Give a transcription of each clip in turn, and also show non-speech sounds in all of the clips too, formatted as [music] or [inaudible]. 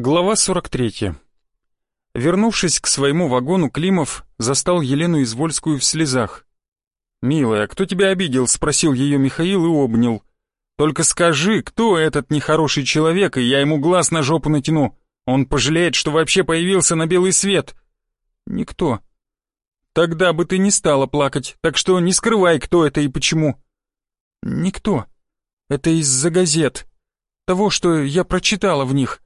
Глава 43. Вернувшись к своему вагону, Климов застал Елену Извольскую в слезах. «Милая, кто тебя обидел?» — спросил ее Михаил и обнял. «Только скажи, кто этот нехороший человек, и я ему глаз на жопу натяну. Он пожалеет, что вообще появился на белый свет». «Никто». «Тогда бы ты не стала плакать, так что не скрывай, кто это и почему». «Никто. Это из-за газет. Того, что я прочитала в них».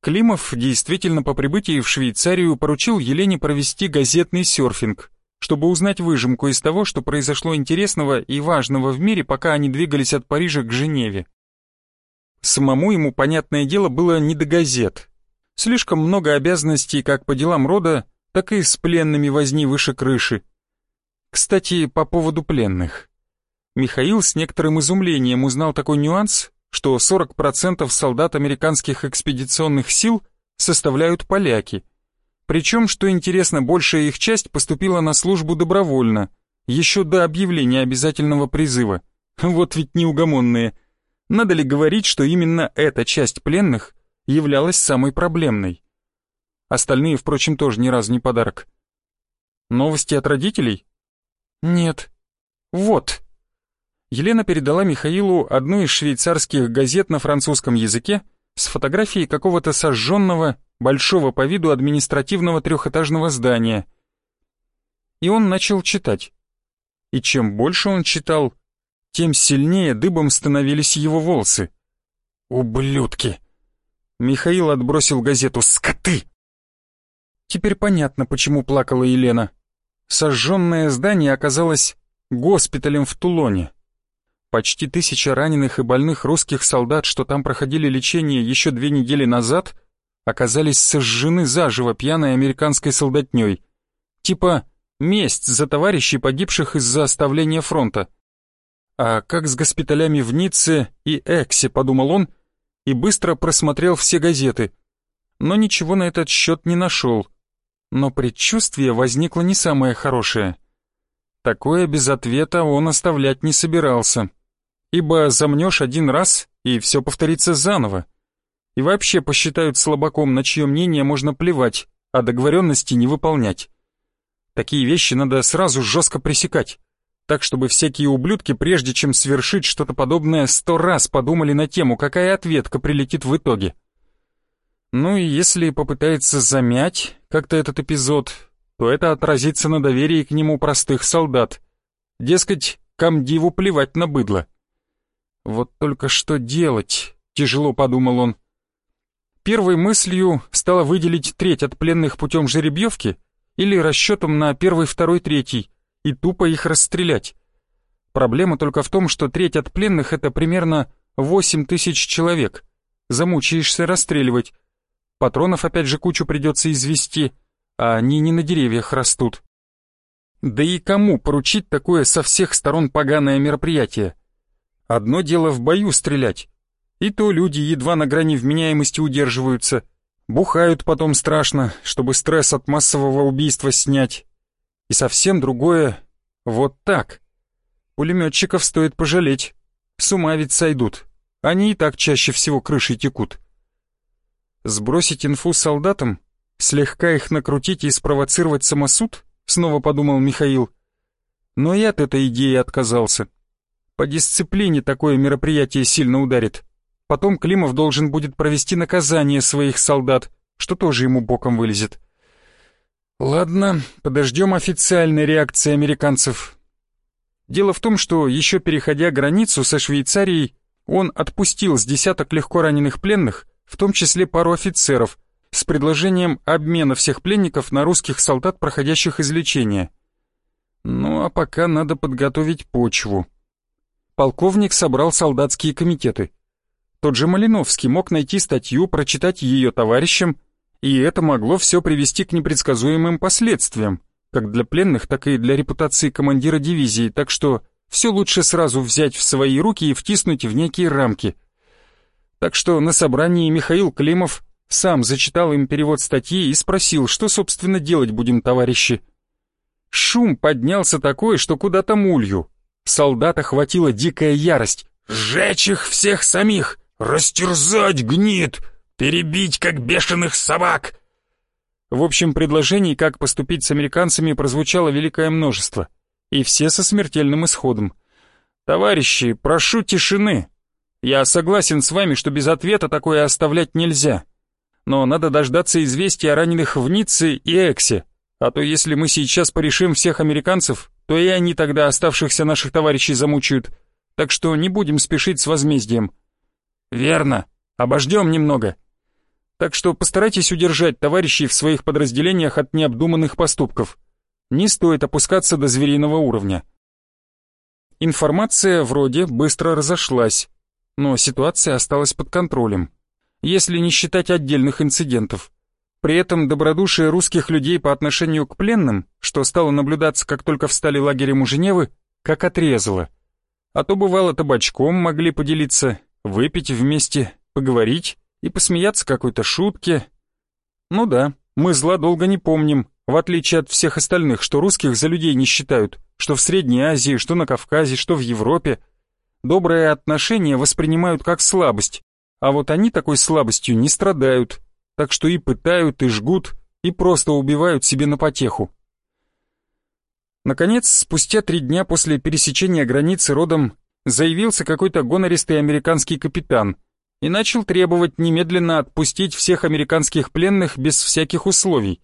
Климов действительно по прибытии в Швейцарию поручил Елене провести газетный серфинг, чтобы узнать выжимку из того, что произошло интересного и важного в мире, пока они двигались от Парижа к Женеве. Самому ему, понятное дело, было не до газет. Слишком много обязанностей как по делам рода, так и с пленными возни выше крыши. Кстати, по поводу пленных. Михаил с некоторым изумлением узнал такой нюанс, что 40% солдат американских экспедиционных сил составляют поляки. Причем, что интересно, большая их часть поступила на службу добровольно, еще до объявления обязательного призыва. [laughs] Вот ведь неугомонные. Надо ли говорить, что именно эта часть пленных являлась самой проблемной? Остальные, впрочем, тоже ни разу не подарок. Новости от родителей? Нет. Вот. Елена передала Михаилу одну из швейцарских газет на французском языке с фотографией какого-то сожженного, большого по виду административного трехэтажного здания. И он начал читать. И чем больше он читал, тем сильнее дыбом становились его волосы. «Ублюдки!» Михаил отбросил газету «Скоты!» Теперь понятно, почему плакала Елена. Сожженное здание оказалось госпиталем в Тулоне. Почти тысяча раненых и больных русских солдат, что там проходили лечение еще две недели назад, оказались сожжены заживо пьяной американской солдатней. Типа месть за товарищей, погибших из-за оставления фронта. А как с госпиталями в Ницце и Эксе, подумал он, и быстро просмотрел все газеты. Но ничего на этот счет не нашел. Но предчувствие возникло не самое хорошее. Такое без ответа он оставлять не собирался ибо замнешь один раз, и все повторится заново. И вообще посчитают слабаком, на чье мнение можно плевать, а договоренности не выполнять. Такие вещи надо сразу жестко пресекать, так чтобы всякие ублюдки, прежде чем свершить что-то подобное, сто раз подумали на тему, какая ответка прилетит в итоге. Ну и если попытается замять как-то этот эпизод, то это отразится на доверии к нему простых солдат. Дескать, комдиву плевать на быдло. Вот только что делать, тяжело подумал он. Первой мыслью стало выделить треть от пленных путем жеребьевки или расчетом на первый, второй, третий и тупо их расстрелять. Проблема только в том, что треть от пленных это примерно восемь тысяч человек. Замучаешься расстреливать. Патронов опять же кучу придется извести, а они не на деревьях растут. Да и кому поручить такое со всех сторон поганое мероприятие? Одно дело в бою стрелять. И то люди едва на грани вменяемости удерживаются. Бухают потом страшно, чтобы стресс от массового убийства снять. И совсем другое — вот так. Пулеметчиков стоит пожалеть. С ума ведь сойдут. Они и так чаще всего крышей текут. Сбросить инфу солдатам, слегка их накрутить и спровоцировать самосуд, снова подумал Михаил. Но и от этой идеи отказался. По дисциплине такое мероприятие сильно ударит. Потом Климов должен будет провести наказание своих солдат, что тоже ему боком вылезет. Ладно, подождем официальной реакции американцев. Дело в том, что еще переходя границу со Швейцарией, он отпустил с десяток легко раненых пленных, в том числе пару офицеров, с предложением обмена всех пленников на русских солдат, проходящих излечение. Ну а пока надо подготовить почву полковник собрал солдатские комитеты. Тот же Малиновский мог найти статью, прочитать ее товарищам, и это могло все привести к непредсказуемым последствиям, как для пленных, так и для репутации командира дивизии, так что все лучше сразу взять в свои руки и втиснуть в некие рамки. Так что на собрании Михаил Климов сам зачитал им перевод статьи и спросил, что, собственно, делать будем, товарищи. Шум поднялся такой, что куда-то мулью. Солдат охватила дикая ярость. «Сжечь их всех самих! Растерзать гнит! Перебить, как бешеных собак!» В общем, предложений, как поступить с американцами, прозвучало великое множество, и все со смертельным исходом. «Товарищи, прошу тишины. Я согласен с вами, что без ответа такое оставлять нельзя. Но надо дождаться известия о раненых в Ницце и Эксе, а то если мы сейчас порешим всех американцев, то и они тогда оставшихся наших товарищей замучают, так что не будем спешить с возмездием». «Верно, обождем немного», так что постарайтесь удержать товарищей в своих подразделениях от необдуманных поступков. Не стоит опускаться до звериного уровня. Информация вроде быстро разошлась, но ситуация осталась под контролем, если не считать отдельных инцидентов. При этом добродушие русских людей по отношению к пленным, что стало наблюдаться, как только встали лагерем у Женевы, как отрезало. А то бывало табачком могли поделиться, выпить вместе, поговорить, и посмеяться какой-то шутке. Ну да, мы зла долго не помним, в отличие от всех остальных, что русских за людей не считают, что в Средней Азии, что на Кавказе, что в Европе. Доброе отношение воспринимают как слабость, а вот они такой слабостью не страдают, так что и пытают, и жгут, и просто убивают себе на потеху. Наконец, спустя три дня после пересечения границы родом заявился какой-то гонористый американский капитан – и начал требовать немедленно отпустить всех американских пленных без всяких условий.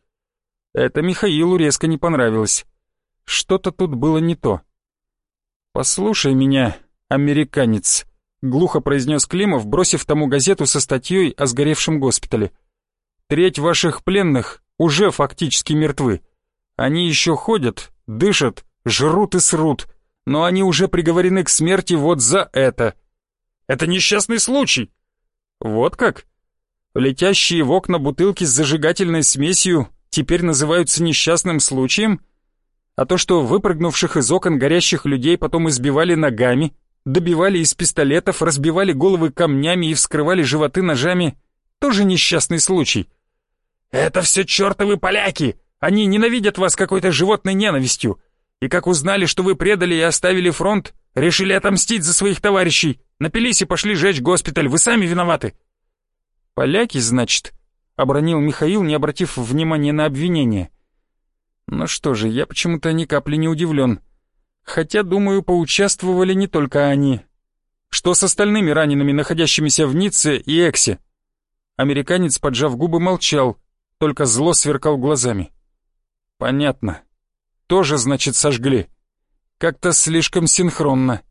Это Михаилу резко не понравилось. Что-то тут было не то. «Послушай меня, американец», — глухо произнес Климов, бросив тому газету со статьей о сгоревшем госпитале. «Треть ваших пленных уже фактически мертвы. Они еще ходят, дышат, жрут и срут, но они уже приговорены к смерти вот за это». «Это несчастный случай», вот как? Летящие в окна бутылки с зажигательной смесью теперь называются несчастным случаем? А то, что выпрыгнувших из окон горящих людей потом избивали ногами, добивали из пистолетов, разбивали головы камнями и вскрывали животы ножами, тоже несчастный случай. «Это все чертовы поляки! Они ненавидят вас какой-то животной ненавистью. И как узнали, что вы предали и оставили фронт, решили отомстить за своих товарищей. Напились и пошли жечь госпиталь, вы сами виноваты». «Поляки, значит?» — обронил Михаил, не обратив внимания на обвинение. «Ну что же, я почему-то ни капли не удивлен. Хотя, думаю, поучаствовали не только они. Что с остальными ранеными, находящимися в Ницце и Эксе?» Американец, поджав губы, молчал, только зло сверкал глазами. «Понятно. Тоже, значит, сожгли. Как-то слишком синхронно».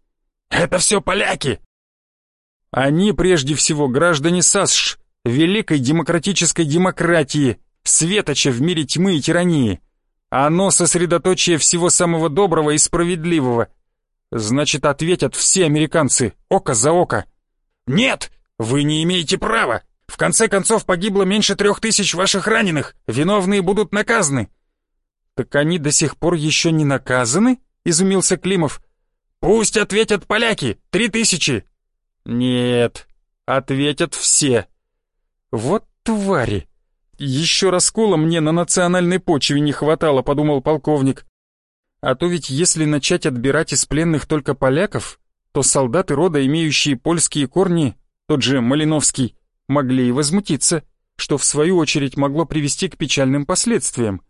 «Это все поляки!» Они прежде всего граждане САСШ, великой демократической демократии, светоча в мире тьмы и тирании. Оно сосредоточие всего самого доброго и справедливого. Значит, ответят все американцы, око за око. «Нет, вы не имеете права. В конце концов погибло меньше трех тысяч ваших раненых. Виновные будут наказаны». «Так они до сих пор еще не наказаны?» — изумился Климов. «Пусть ответят поляки! Три тысячи! Нет, ответят все. Вот твари. Еще раскола мне на национальной почве не хватало, подумал полковник. А то ведь если начать отбирать из пленных только поляков, то солдаты рода, имеющие польские корни, тот же Малиновский, могли и возмутиться, что в свою очередь могло привести к печальным последствиям.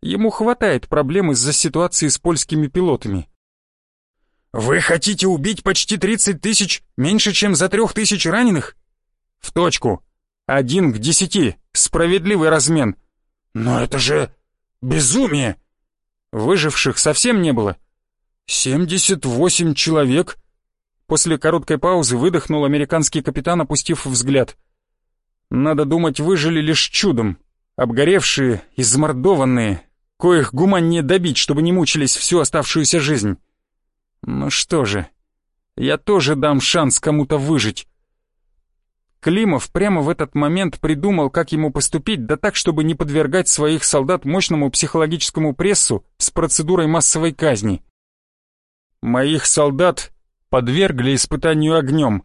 Ему хватает проблем из-за ситуации с польскими пилотами. «Вы хотите убить почти 30 тысяч меньше, чем за трех тысяч раненых?» «В точку. Один к десяти. Справедливый размен». «Но это же безумие!» «Выживших совсем не было?» «Семьдесят восемь человек». После короткой паузы выдохнул американский капитан, опустив взгляд. «Надо думать, выжили лишь чудом. Обгоревшие, измордованные, коих гуманнее добить, чтобы не мучились всю оставшуюся жизнь». Ну что же, я тоже дам шанс кому-то выжить. Климов прямо в этот момент придумал, как ему поступить, да так, чтобы не подвергать своих солдат мощному психологическому прессу с процедурой массовой казни. Моих солдат подвергли испытанию огнем.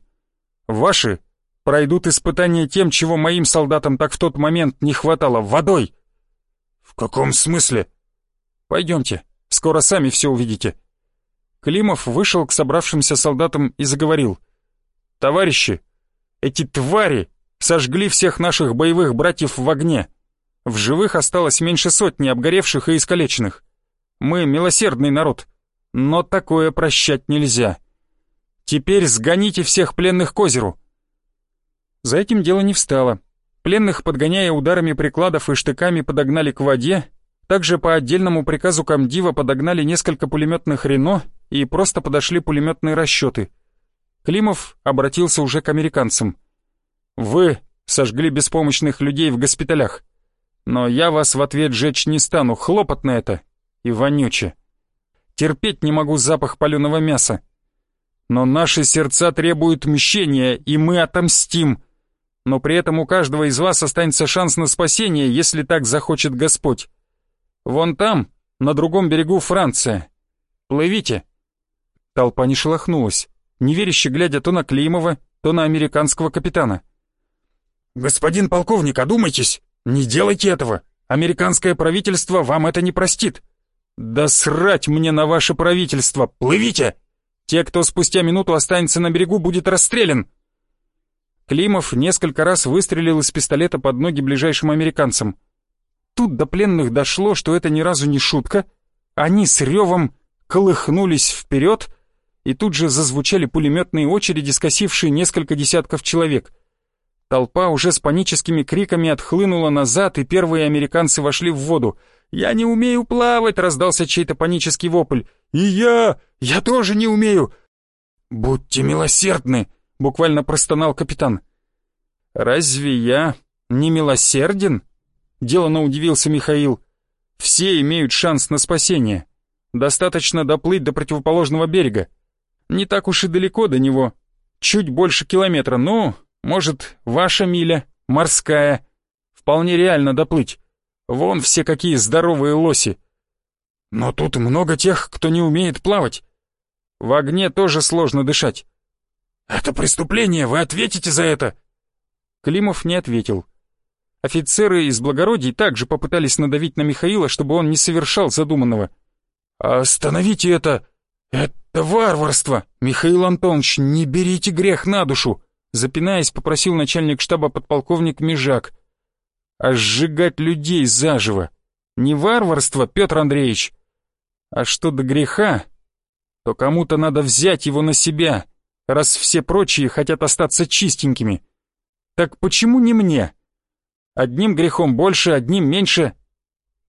Ваши пройдут испытание тем, чего моим солдатам так в тот момент не хватало, водой. В каком смысле? Пойдемте, скоро сами все увидите. Климов вышел к собравшимся солдатам и заговорил. «Товарищи, эти твари сожгли всех наших боевых братьев в огне. В живых осталось меньше сотни обгоревших и искалеченных. Мы милосердный народ, но такое прощать нельзя. Теперь сгоните всех пленных к озеру. За этим дело не встало. Пленных, подгоняя ударами прикладов и штыками, подогнали к воде. Также по отдельному приказу комдива подогнали несколько пулеметных «Рено» и просто подошли пулеметные расчеты. Климов обратился уже к американцам. «Вы сожгли беспомощных людей в госпиталях, но я вас в ответ жечь не стану, хлопотно это и вонюче. Терпеть не могу запах паленого мяса. Но наши сердца требуют мщения, и мы отомстим» но при этом у каждого из вас останется шанс на спасение, если так захочет Господь. Вон там, на другом берегу Франция. Плывите!» Толпа не шелохнулась, неверяще глядя то на Климова, то на американского капитана. «Господин полковник, одумайтесь! Не делайте этого! Американское правительство вам это не простит!» «Да срать мне на ваше правительство! Плывите! Те, кто спустя минуту останется на берегу, будет расстрелян!» Климов несколько раз выстрелил из пистолета под ноги ближайшим американцам. Тут до пленных дошло, что это ни разу не шутка. Они с ревом колыхнулись вперед, и тут же зазвучали пулеметные очереди, скосившие несколько десятков человек. Толпа уже с паническими криками отхлынула назад, и первые американцы вошли в воду. «Я не умею плавать!» — раздался чей-то панический вопль. «И я! Я тоже не умею!» «Будьте милосердны!» буквально простонал капитан. «Разве я не милосерден?» Делано удивился Михаил. «Все имеют шанс на спасение. Достаточно доплыть до противоположного берега. Не так уж и далеко до него. Чуть больше километра, ну, может, ваша миля, морская. Вполне реально доплыть. Вон все какие здоровые лоси. Но тут много тех, кто не умеет плавать. В огне тоже сложно дышать. «Это преступление, вы ответите за это!» Климов не ответил. Офицеры из благородий также попытались надавить на Михаила, чтобы он не совершал задуманного. «Остановите это! Это варварство! Михаил Антонович, не берите грех на душу!» Запинаясь, попросил начальник штаба подполковник Межак. «А сжигать людей заживо! Не варварство, Петр Андреевич! А что до греха, то кому-то надо взять его на себя!» раз все прочие хотят остаться чистенькими. Так почему не мне? Одним грехом больше, одним меньше.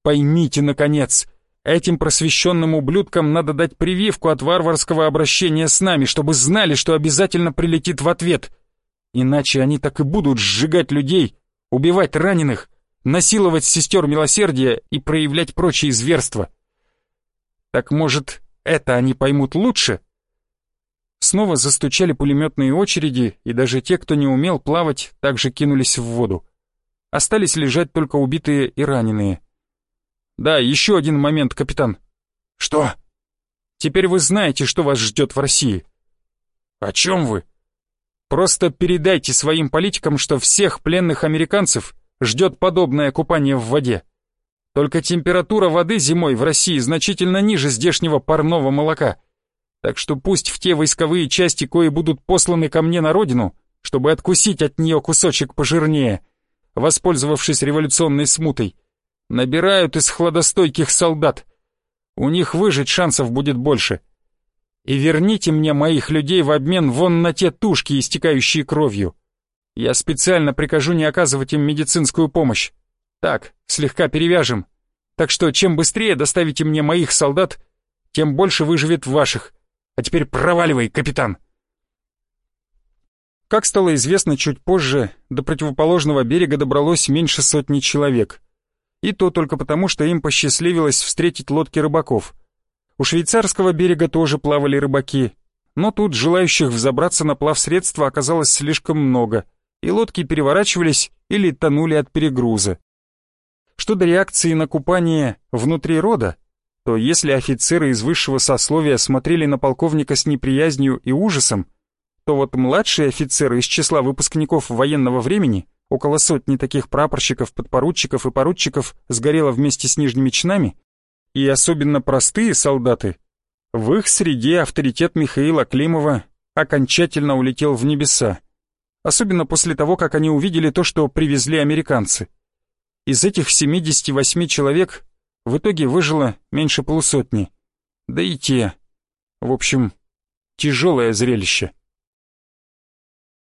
Поймите, наконец, этим просвещенным ублюдкам надо дать прививку от варварского обращения с нами, чтобы знали, что обязательно прилетит в ответ. Иначе они так и будут сжигать людей, убивать раненых, насиловать сестер милосердия и проявлять прочие зверства. Так может, это они поймут лучше? Снова застучали пулеметные очереди, и даже те, кто не умел плавать, также кинулись в воду. Остались лежать только убитые и раненые. «Да, еще один момент, капитан». «Что?» «Теперь вы знаете, что вас ждет в России». «О чем вы?» «Просто передайте своим политикам, что всех пленных американцев ждет подобное купание в воде. Только температура воды зимой в России значительно ниже здешнего парного молока» Так что пусть в те войсковые части, кои будут посланы ко мне на родину, чтобы откусить от нее кусочек пожирнее, воспользовавшись революционной смутой, набирают из хладостойких солдат. У них выжить шансов будет больше. И верните мне моих людей в обмен вон на те тушки, истекающие кровью. Я специально прикажу не оказывать им медицинскую помощь. Так, слегка перевяжем. Так что чем быстрее доставите мне моих солдат, тем больше выживет ваших. А теперь проваливай, капитан!» Как стало известно чуть позже, до противоположного берега добралось меньше сотни человек. И то только потому, что им посчастливилось встретить лодки рыбаков. У швейцарского берега тоже плавали рыбаки, но тут желающих взобраться на плавсредство оказалось слишком много, и лодки переворачивались или тонули от перегруза. Что до реакции на купание внутри рода, то если офицеры из высшего сословия смотрели на полковника с неприязнью и ужасом, то вот младшие офицеры из числа выпускников военного времени, около сотни таких прапорщиков, подпоручиков и поручиков сгорело вместе с нижними чинами, и особенно простые солдаты, в их среде авторитет Михаила Климова окончательно улетел в небеса. особенно после того, как они увидели то, что привезли американцы. Из этих 78 человек в итоге выжило меньше полусотни. Да и те. В общем, тяжелое зрелище.